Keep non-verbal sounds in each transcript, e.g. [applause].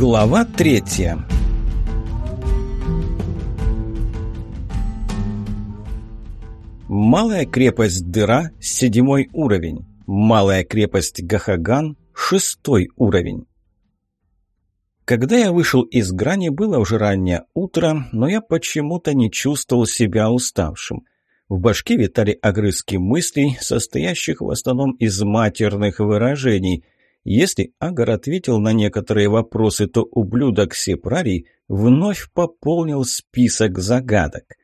Глава третья Малая крепость Дыра – седьмой уровень. Малая крепость Гахаган – шестой уровень. Когда я вышел из грани, было уже раннее утро, но я почему-то не чувствовал себя уставшим. В башке витали огрызки мыслей, состоящих в основном из матерных выражений. Если Агар ответил на некоторые вопросы, то ублюдок Сепрарий вновь пополнил список загадок.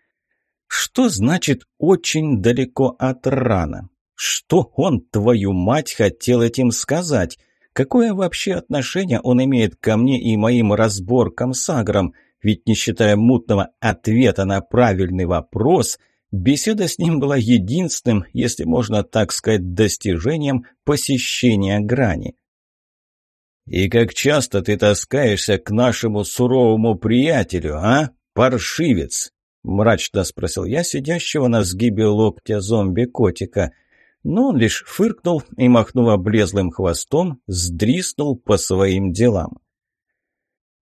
Что значит «очень далеко от рана»? Что он, твою мать, хотел этим сказать? Какое вообще отношение он имеет ко мне и моим разборкам с Агром? Ведь не считая мутного ответа на правильный вопрос – Беседа с ним была единственным, если можно так сказать, достижением посещения грани. «И как часто ты таскаешься к нашему суровому приятелю, а, паршивец?» — мрачно спросил я сидящего на сгибе локтя зомби-котика. Но он лишь фыркнул и, махнув облезлым хвостом, сдриснул по своим делам.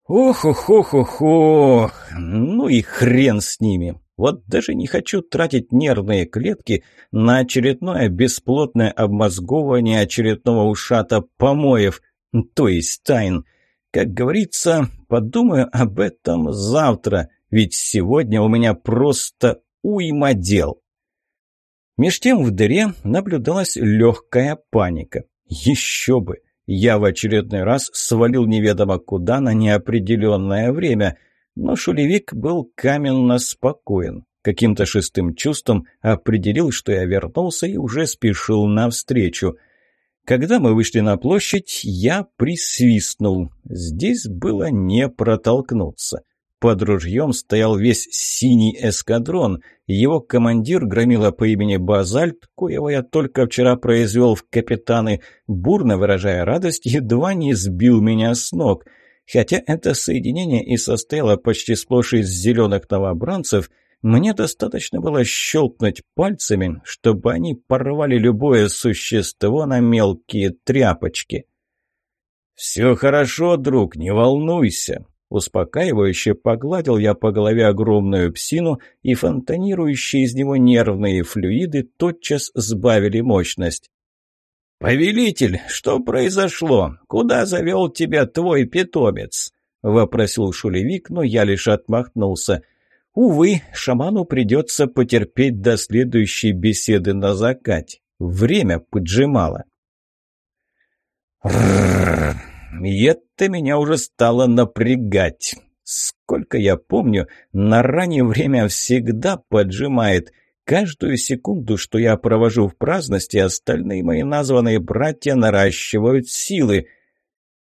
«Ох-ох-ох-ох-ох! Ну и хрен с ними! Вот даже не хочу тратить нервные клетки на очередное бесплотное обмозговывание очередного ушата помоев, то есть тайн. Как говорится, подумаю об этом завтра, ведь сегодня у меня просто уйма дел. Меж тем в дыре наблюдалась легкая паника. Еще бы! Я в очередной раз свалил неведомо куда на неопределенное время – но шулевик был каменно спокоен. Каким-то шестым чувством определил, что я вернулся и уже спешил навстречу. Когда мы вышли на площадь, я присвистнул. Здесь было не протолкнуться. Под ружьем стоял весь синий эскадрон. Его командир громила по имени Базальт, коего я только вчера произвел в капитаны, бурно выражая радость, едва не сбил меня с ног — Хотя это соединение и состояло почти сплошь из зеленых новобранцев, мне достаточно было щелкнуть пальцами, чтобы они порвали любое существо на мелкие тряпочки. «Все хорошо, друг, не волнуйся», Успокаивающе погладил я по голове огромную псину, и фонтанирующие из него нервные флюиды тотчас сбавили мощность. «Повелитель, что произошло? Куда завел тебя твой питомец?» — вопросил шулевик, но я лишь отмахнулся. «Увы, шаману придется потерпеть до следующей беседы на закате. Время поджимало». И это меня уже стало напрягать. Сколько я помню, на раннее время всегда поджимает. Каждую секунду, что я провожу в праздности, остальные мои названные братья наращивают силы.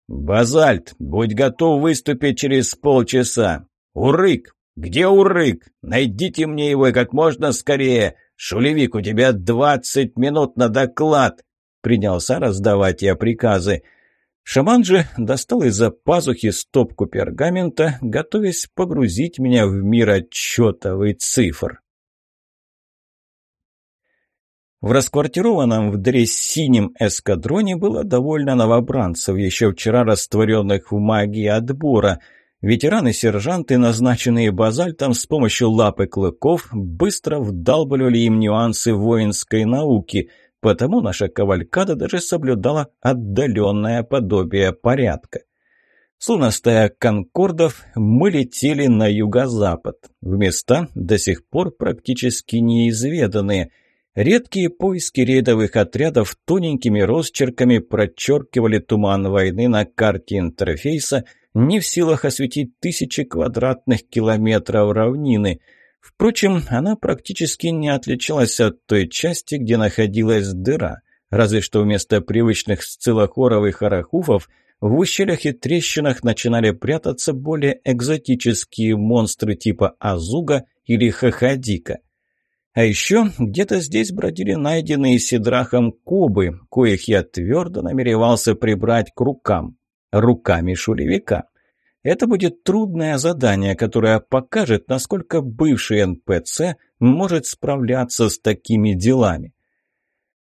«Базальт, будь готов выступить через полчаса. Урык! Где Урык? Найдите мне его и как можно скорее. Шулевик, у тебя двадцать минут на доклад!» Принялся раздавать я приказы. Шаман же достал из-за пазухи стопку пергамента, готовясь погрузить меня в мир отчетовый цифр. В расквартированном в дыре синем эскадроне было довольно новобранцев, еще вчера растворенных в магии отбора. Ветераны-сержанты, назначенные базальтом с помощью лапы клыков, быстро вдалбливали им нюансы воинской науки, потому наша кавалькада даже соблюдала отдаленное подобие порядка. Словно стая конкордов, мы летели на юго-запад, в места до сих пор практически неизведанные – Редкие поиски рейдовых отрядов тоненькими росчерками прочеркивали туман войны на карте интерфейса, не в силах осветить тысячи квадратных километров равнины. Впрочем, она практически не отличалась от той части, где находилась дыра, разве что вместо привычных сциллохоров и харахуфов в ущельях и трещинах начинали прятаться более экзотические монстры типа Азуга или Хахадика. А еще где-то здесь бродили найденные Сидрахом кубы, коих я твердо намеревался прибрать к рукам. Руками шулевика. Это будет трудное задание, которое покажет, насколько бывший НПЦ может справляться с такими делами.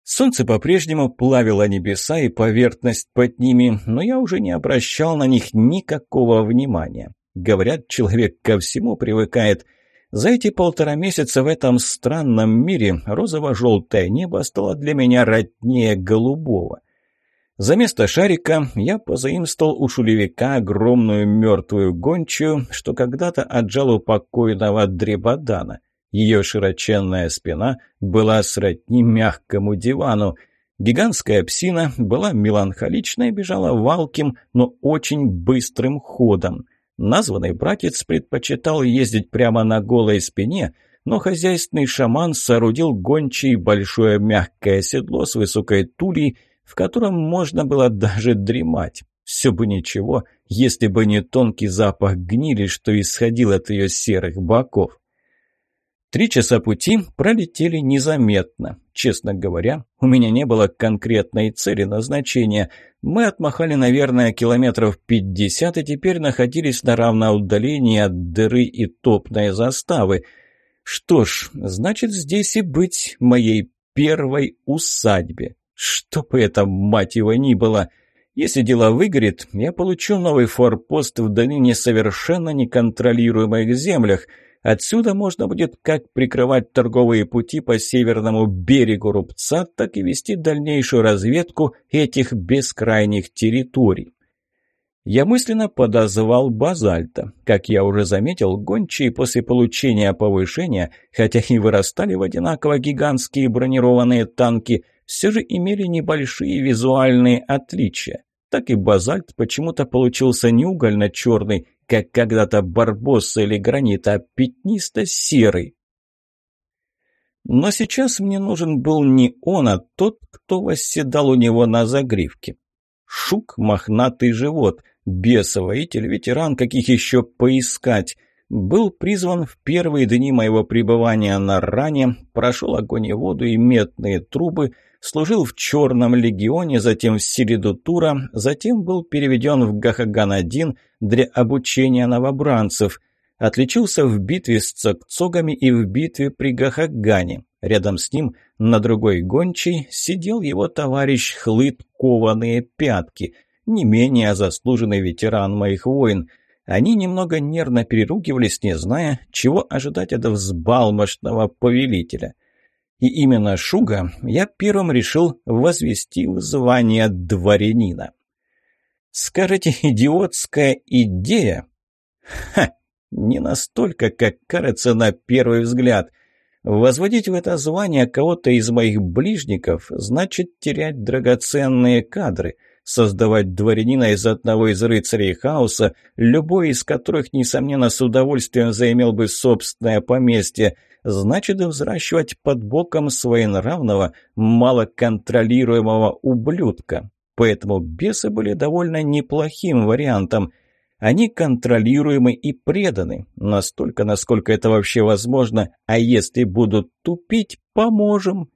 Солнце по-прежнему плавило небеса и поверхность под ними, но я уже не обращал на них никакого внимания. Говорят, человек ко всему привыкает. За эти полтора месяца в этом странном мире розово-желтое небо стало для меня роднее голубого. За место шарика я позаимствовал у шулевика огромную мертвую гончую, что когда-то отжал у покойного Дребодана. Ее широченная спина была сродни мягкому дивану. Гигантская псина была меланхоличной и бежала валким, но очень быстрым ходом. Названный братец предпочитал ездить прямо на голой спине, но хозяйственный шаман соорудил гончий большое мягкое седло с высокой тулей, в котором можно было даже дремать. Все бы ничего, если бы не тонкий запах гнили, что исходил от ее серых боков. Три часа пути пролетели незаметно. Честно говоря, у меня не было конкретной цели назначения. Мы отмахали, наверное, километров пятьдесят и теперь находились на равноудалении от дыры и топной заставы. Что ж, значит, здесь и быть моей первой усадьбе. Что бы это, мать его, ни было. Если дело выгорит, я получу новый форпост в долине совершенно неконтролируемых землях – Отсюда можно будет как прикрывать торговые пути по северному берегу Рубца, так и вести дальнейшую разведку этих бескрайних территорий. Я мысленно подозвал Базальта. Как я уже заметил, гончие после получения повышения, хотя и вырастали в одинаково гигантские бронированные танки, все же имели небольшие визуальные отличия. Так и базальт почему-то получился не угольно-черный, как когда-то барбосса или гранит, а пятнисто-серый. Но сейчас мне нужен был не он, а тот, кто восседал у него на загривке. Шук – мохнатый живот, бесовоитель, ветеран, каких еще поискать. Был призван в первые дни моего пребывания на ране, прошел огонь и воду и метные трубы – служил в Черном легионе, затем в Сиридутура, затем был переведен в Гахаган-1 для обучения новобранцев. Отличился в битве с Цокцогами и в битве при Гахагане. Рядом с ним, на другой гончей, сидел его товарищ Хлыд Кованые Пятки, не менее заслуженный ветеран моих войн. Они немного нервно переругивались, не зная, чего ожидать от взбалмошного повелителя – и именно Шуга я первым решил возвести в звание дворянина. Скажете, идиотская идея? Ха! Не настолько, как кажется на первый взгляд. Возводить в это звание кого-то из моих ближников значит терять драгоценные кадры, создавать дворянина из одного из рыцарей хаоса, любой из которых, несомненно, с удовольствием заимел бы собственное поместье – значит взращивать под боком своенравного, малоконтролируемого ублюдка. Поэтому бесы были довольно неплохим вариантом. Они контролируемы и преданы, настолько, насколько это вообще возможно, а если будут тупить, поможем.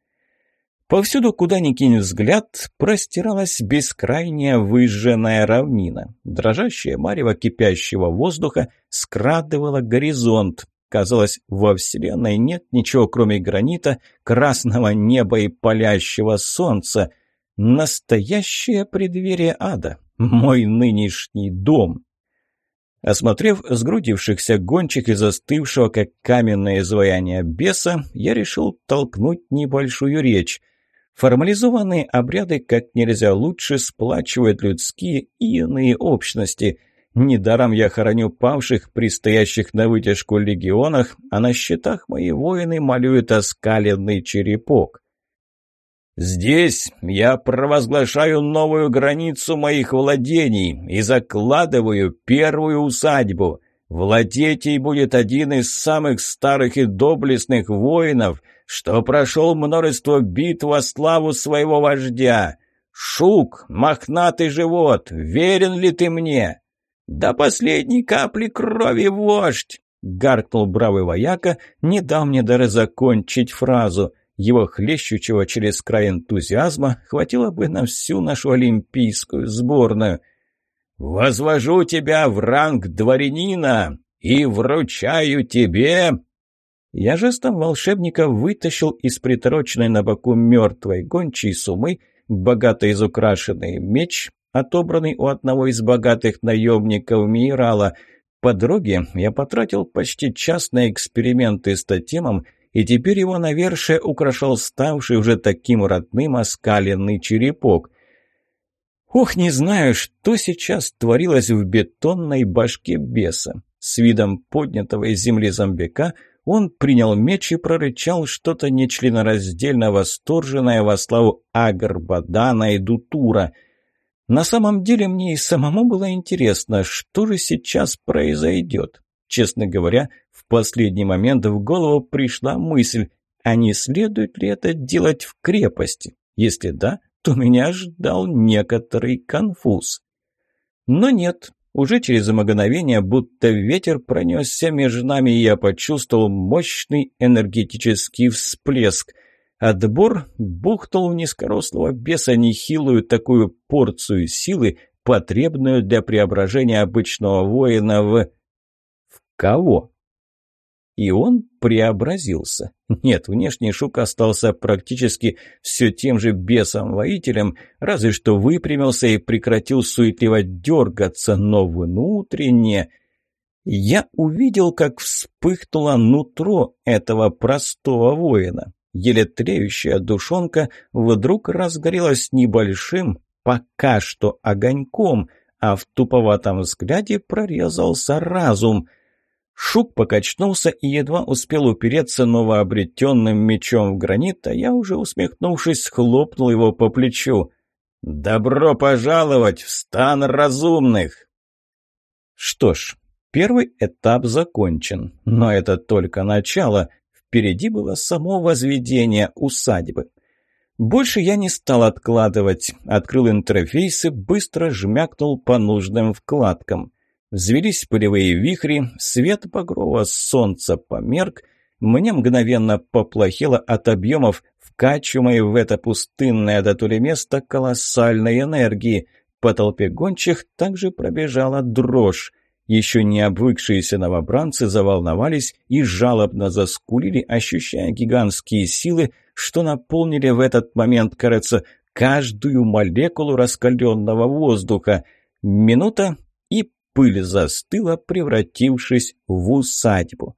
Повсюду, куда ни кинь взгляд, простиралась бескрайняя выжженная равнина. Дрожащее марево кипящего воздуха скрадывало горизонт, Казалось, во Вселенной нет ничего, кроме гранита, красного неба и палящего солнца. Настоящее преддверие ада. Мой нынешний дом. Осмотрев сгрудившихся гончих и застывшего, как каменное изваяние беса, я решил толкнуть небольшую речь. Формализованные обряды как нельзя лучше сплачивают людские и иные общности – Недаром я хороню павших, предстоящих на вытяжку легионах, а на счетах мои воины малюют оскаленный черепок. Здесь я провозглашаю новую границу моих владений и закладываю первую усадьбу. Владеть ей будет один из самых старых и доблестных воинов, что прошел множество битв во славу своего вождя. Шук, мохнатый живот, верен ли ты мне?» «До последней капли крови, вождь!» — гаркнул бравый вояка, не дал мне даже закончить фразу. Его хлещущего через край энтузиазма хватило бы на всю нашу олимпийскую сборную. «Возвожу тебя в ранг дворянина и вручаю тебе...» Я жестом волшебника вытащил из притороченной на боку мертвой гончей сумы богато изукрашенный меч, отобранный у одного из богатых наемников Мирала. По дороге я потратил почти час на эксперименты с тотемом, и теперь его навершие украшал ставший уже таким родным оскаленный черепок. Ох, не знаю, что сейчас творилось в бетонной башке беса. С видом поднятого из земли зомбика он принял меч и прорычал что-то нечленораздельно восторженное во славу Агарбадана и Дутура. На самом деле мне и самому было интересно, что же сейчас произойдет. Честно говоря, в последний момент в голову пришла мысль, а не следует ли это делать в крепости? Если да, то меня ждал некоторый конфуз. Но нет, уже через мгновение, будто ветер пронесся между нами, и я почувствовал мощный энергетический всплеск. Отбор бухнул в низкорослого беса нехилую такую порцию силы, потребную для преображения обычного воина в... В кого? И он преобразился. Нет, внешний Шук остался практически все тем же бесом-воителем, разве что выпрямился и прекратил суетливо дергаться, но внутренне... Я увидел, как вспыхнуло нутро этого простого воина. Еле треющая душонка вдруг разгорелась небольшим, пока что огоньком, а в туповатом взгляде прорезался разум — Шук покачнулся и едва успел упереться новообретенным мечом в гранит, а я уже, усмехнувшись, хлопнул его по плечу. «Добро пожаловать в стан разумных!» Что ж, первый этап закончен, но это только начало. Впереди было само возведение усадьбы. Больше я не стал откладывать. Открыл интерфейсы, быстро жмякнул по нужным вкладкам. Взвелись пылевые вихри, свет багрового солнца померк, мне мгновенно поплохело от объемов, вкачиваемой в это пустынное до место колоссальной энергии. По толпе гончих также пробежала дрожь. Еще не обвыкшиеся новобранцы заволновались и жалобно заскулили, ощущая гигантские силы, что наполнили в этот момент, кажется, каждую молекулу раскаленного воздуха. Минута, и пыль застыла, превратившись в усадьбу.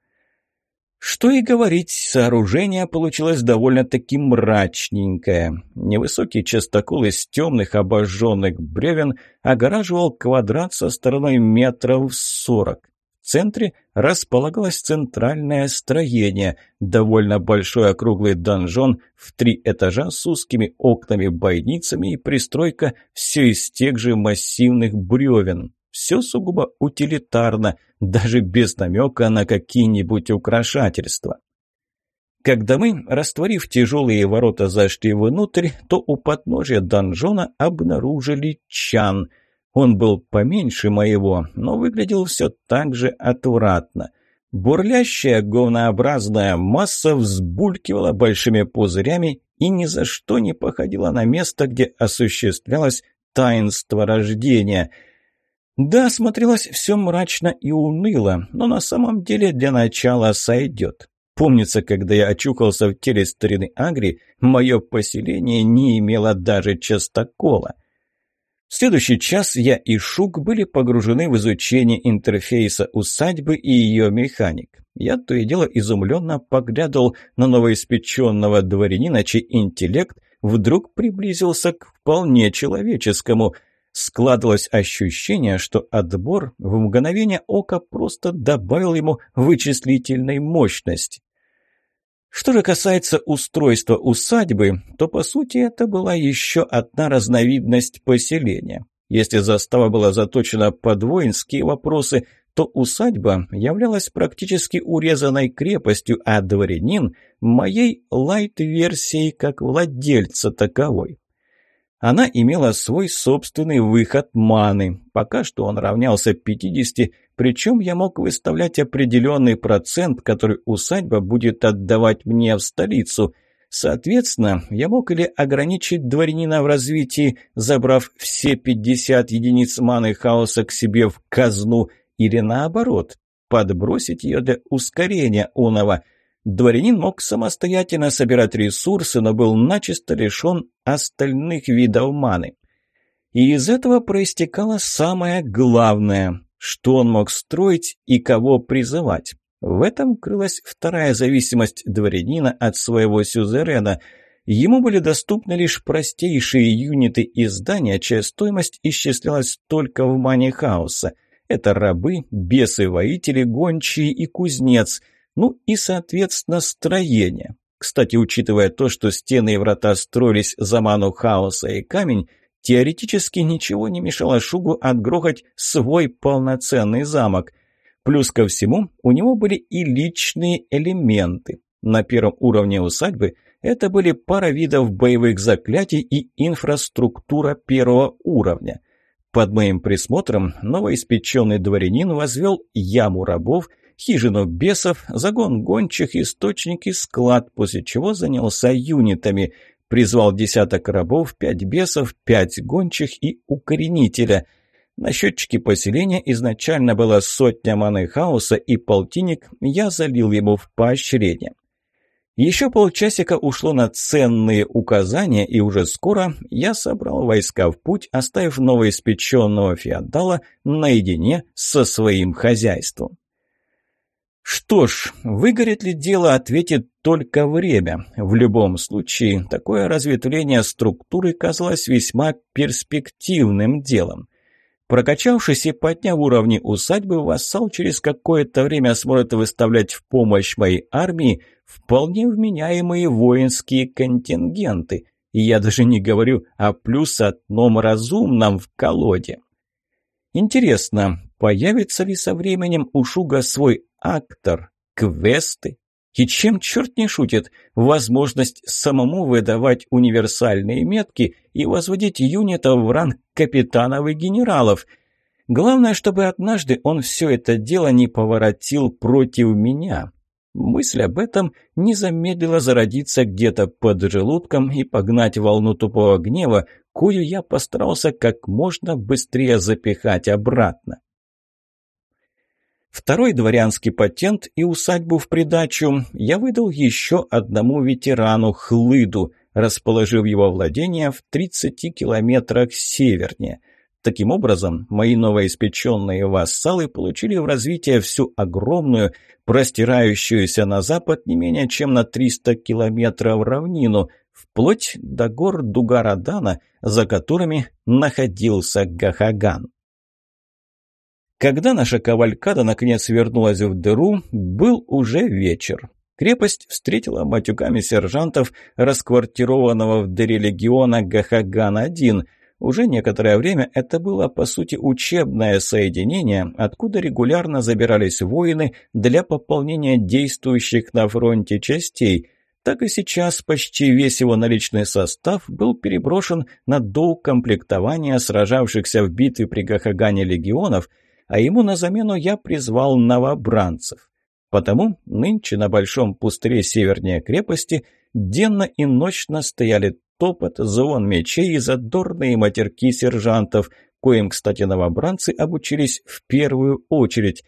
Что и говорить, сооружение получилось довольно-таки мрачненькое. Невысокий частокол из темных обожженных бревен огораживал квадрат со стороной метров сорок. В центре располагалось центральное строение, довольно большой округлый донжон в три этажа с узкими окнами-бойницами и пристройка все из тех же массивных бревен. Все сугубо утилитарно, даже без намека на какие-нибудь украшательства. Когда мы, растворив тяжелые ворота, зашли внутрь, то у подножия донжона обнаружили чан. Он был поменьше моего, но выглядел все так же отвратно. Бурлящая говнообразная масса взбулькивала большими пузырями и ни за что не походила на место, где осуществлялось таинство рождения – да, смотрелось все мрачно и уныло, но на самом деле для начала сойдет. Помнится, когда я очухался в теле старины Агри, мое поселение не имело даже частокола. В следующий час я и Шук были погружены в изучение интерфейса усадьбы и ее механик. Я то и дело изумленно поглядывал на новоиспеченного дворянина, чей интеллект вдруг приблизился к вполне человеческому – Складывалось ощущение, что отбор в мгновение ока просто добавил ему вычислительной мощности. Что же касается устройства усадьбы, то по сути это была еще одна разновидность поселения. Если застава была заточена под воинские вопросы, то усадьба являлась практически урезанной крепостью, а дворянин – моей лайт-версией как владельца таковой. Она имела свой собственный выход маны. Пока что он равнялся 50, причем я мог выставлять определенный процент, который усадьба будет отдавать мне в столицу. Соответственно, я мог или ограничить дворянина в развитии, забрав все 50 единиц маны хаоса к себе в казну, или наоборот, подбросить ее для ускорения оного – Дворянин мог самостоятельно собирать ресурсы, но был начисто лишен остальных видов маны. И из этого проистекало самое главное, что он мог строить и кого призывать. В этом крылась вторая зависимость дворянина от своего сюзерена. Ему были доступны лишь простейшие юниты издания, чья стоимость исчислялась только в мане хаоса. Это рабы, бесы-воители, гончие и кузнец, ну и, соответственно, строение. Кстати, учитывая то, что стены и врата строились за ману хаоса и камень, теоретически ничего не мешало Шугу отгрохать свой полноценный замок – Плюс ко всему, у него были и личные элементы. На первом уровне усадьбы это были пара видов боевых заклятий и инфраструктура первого уровня. Под моим присмотром новоиспеченный дворянин возвел яму рабов, хижину бесов, загон гончих, источник и склад, после чего занялся юнитами. Призвал десяток рабов, пять бесов, пять гончих и укоренителя – на счетчике поселения изначально была сотня маны хаоса, и полтинник я залил ему в поощрение. Еще полчасика ушло на ценные указания, и уже скоро я собрал войска в путь, оставив новоиспеченного феодала наедине со своим хозяйством. Что ж, выгорит ли дело, ответит только время. В любом случае, такое разветвление структуры казалось весьма перспективным делом. Прокачавшись и подняв уровни усадьбы, вассал через какое-то время сможет выставлять в помощь моей армии вполне вменяемые воинские контингенты. И я даже не говорю о плюс одном разумном в колоде. Интересно, появится ли со временем у Шуга свой актор, квесты? И чем черт не шутит, возможность самому выдавать универсальные метки и возводить юнитов в ранг капитанов и генералов. Главное, чтобы однажды он все это дело не поворотил против меня. Мысль об этом не замедлила зародиться где-то под желудком и погнать волну тупого гнева, кою я постарался как можно быстрее запихать обратно. Второй дворянский патент и усадьбу в придачу я выдал еще одному ветерану Хлыду, расположив его владения в 30 километрах севернее. Таким образом, мои новоиспеченные вассалы получили в развитие всю огромную, простирающуюся на запад не менее чем на 300 километров равнину, вплоть до гор Дугарадана, за которыми находился Гахаган. Когда наша кавалькада наконец вернулась в дыру, был уже вечер. Крепость встретила матюками сержантов, расквартированного в дыре легиона Гахаган-1. Уже некоторое время это было, по сути, учебное соединение, откуда регулярно забирались воины для пополнения действующих на фронте частей – так и сейчас почти весь его наличный состав был переброшен на доукомплектование сражавшихся в битве при Гахагане легионов – а ему на замену я призвал новобранцев. Потому нынче на большом пустыре севернее крепости денно и ночно стояли топот, звон мечей и задорные матерки сержантов, коим, кстати, новобранцы обучились в первую очередь.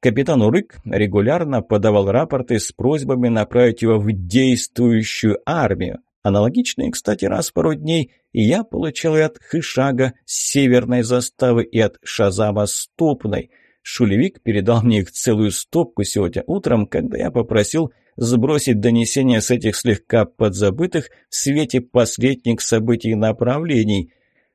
Капитан Урык регулярно подавал рапорты с просьбами направить его в действующую армию. Аналогичные, кстати, раз в пару дней я получал и от Хышага с северной заставы, и от Шазама стопной. Шулевик передал мне их целую стопку сегодня утром, когда я попросил сбросить донесения с этих слегка подзабытых в свете последних событий направлений.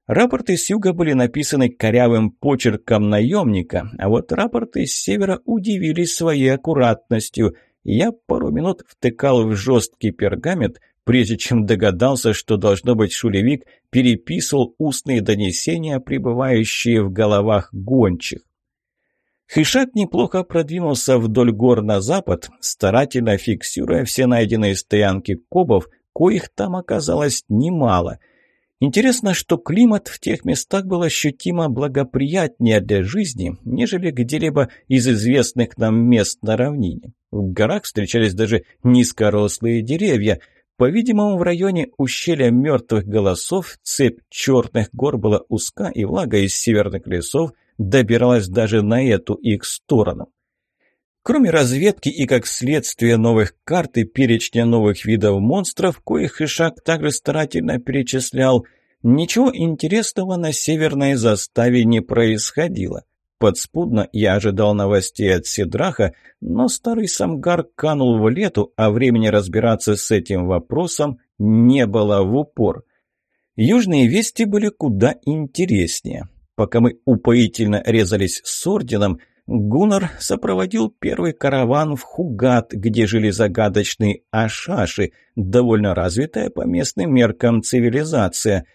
Рапорты с юга были написаны корявым почерком наемника, а вот рапорты с севера удивили своей аккуратностью. Я пару минут втыкал в жесткий пергамент – прежде чем догадался, что, должно быть, шулевик переписывал устные донесения, пребывающие в головах гончих. Хишак неплохо продвинулся вдоль гор на запад, старательно фиксируя все найденные стоянки кобов, коих там оказалось немало. Интересно, что климат в тех местах был ощутимо благоприятнее для жизни, нежели где-либо из известных нам мест на равнине. В горах встречались даже низкорослые деревья – по-видимому, в районе ущелья мертвых голосов цепь черных гор была узка, и влага из северных лесов добиралась даже на эту их сторону. Кроме разведки и, как следствие, новых карт и перечня новых видов монстров, коих Ишак также старательно перечислял, ничего интересного на северной заставе не происходило. Подспудно я ожидал новостей от Сидраха, но старый самгар канул в лету, а времени разбираться с этим вопросом не было в упор. Южные вести были куда интереснее. Пока мы упоительно резались с орденом – Гуннар сопроводил первый караван в Хугат, где жили загадочные ашаши, довольно развитая по местным меркам цивилизация.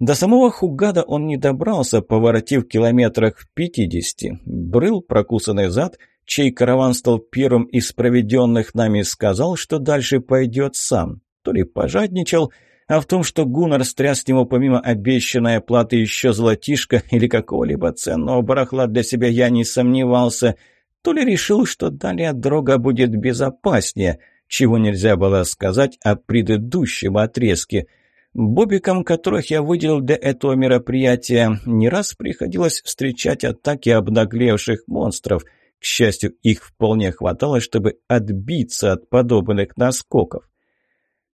До самого Хугада он не добрался, поворотив километрах в пятидесяти. Брыл прокусанный зад, чей караван стал первым из проведенных нами, сказал, что дальше пойдет сам. То ли пожадничал, а в том, что Гуннар стряс с него помимо обещанной оплаты еще золотишко [laughs] или какого-либо ценного барахла для себя, я не сомневался. То ли решил, что далее дорога будет безопаснее, чего нельзя было сказать о предыдущем отрезке. Бобикам, которых я выделил для этого мероприятия, не раз приходилось встречать атаки обнаглевших монстров. К счастью, их вполне хватало, чтобы отбиться от подобных наскоков.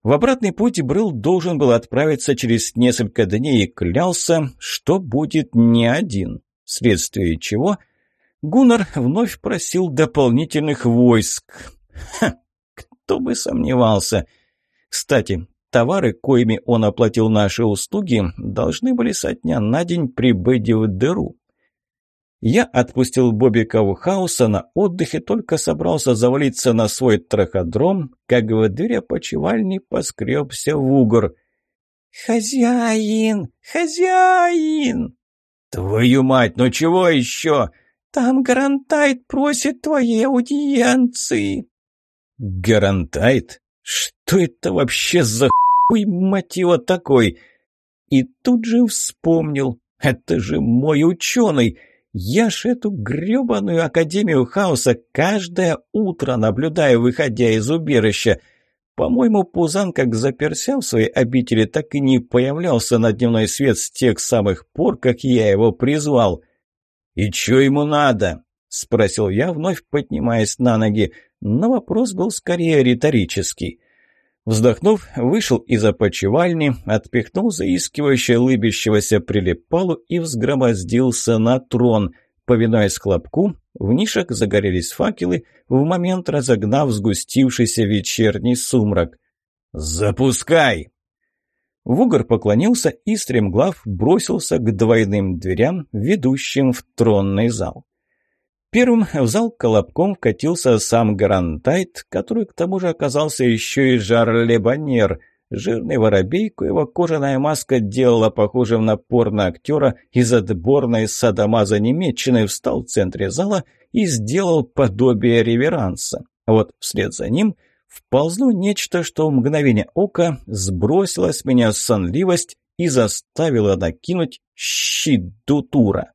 В обратный путь Брыл должен был отправиться через несколько дней и клялся, что будет не один, вследствие чего Гуннар вновь просил дополнительных войск. Ха, кто бы сомневался. Кстати, товары, коими он оплатил наши услуги, должны были со дня на день прибыть в дыру. Я отпустил Бобика в хаоса на отдыхе, только собрался завалиться на свой траходром, как в дверь опочивальни поскребся в угор. «Хозяин! Хозяин!» «Твою мать, ну чего еще?» «Там Гарантайт просит твоей аудиенции». «Гарантайт? Что это вообще за хуй, мать его, такой?» И тут же вспомнил. «Это же мой ученый!» Я ж эту грёбаную Академию Хаоса каждое утро наблюдаю, выходя из убежища. По-моему, Пузан как заперся в своей обители, так и не появлялся на дневной свет с тех самых пор, как я его призвал. «И чё ему надо?» — спросил я, вновь поднимаясь на ноги, но вопрос был скорее риторический. Вздохнув, вышел из опочивальни, отпихнул заискивающе лыбящегося прилипалу и взгромоздился на трон. Повинуясь хлопку, в нишах загорелись факелы, в момент разогнав сгустившийся вечерний сумрак. «Запускай!» Вугор поклонился и, стремглав, бросился к двойным дверям, ведущим в тронный зал. Первым в зал колобком вкатился сам Гарантайт, который к тому же оказался еще и жар-лебанер. Жирный воробей, коего кожаная маска делала похожим на порно-актера из отборной садомаза Немеччины, встал в центре зала и сделал подобие реверанса. Вот вслед за ним вползло нечто, что в мгновение ока сбросило с меня сонливость и заставило накинуть щит Дутура.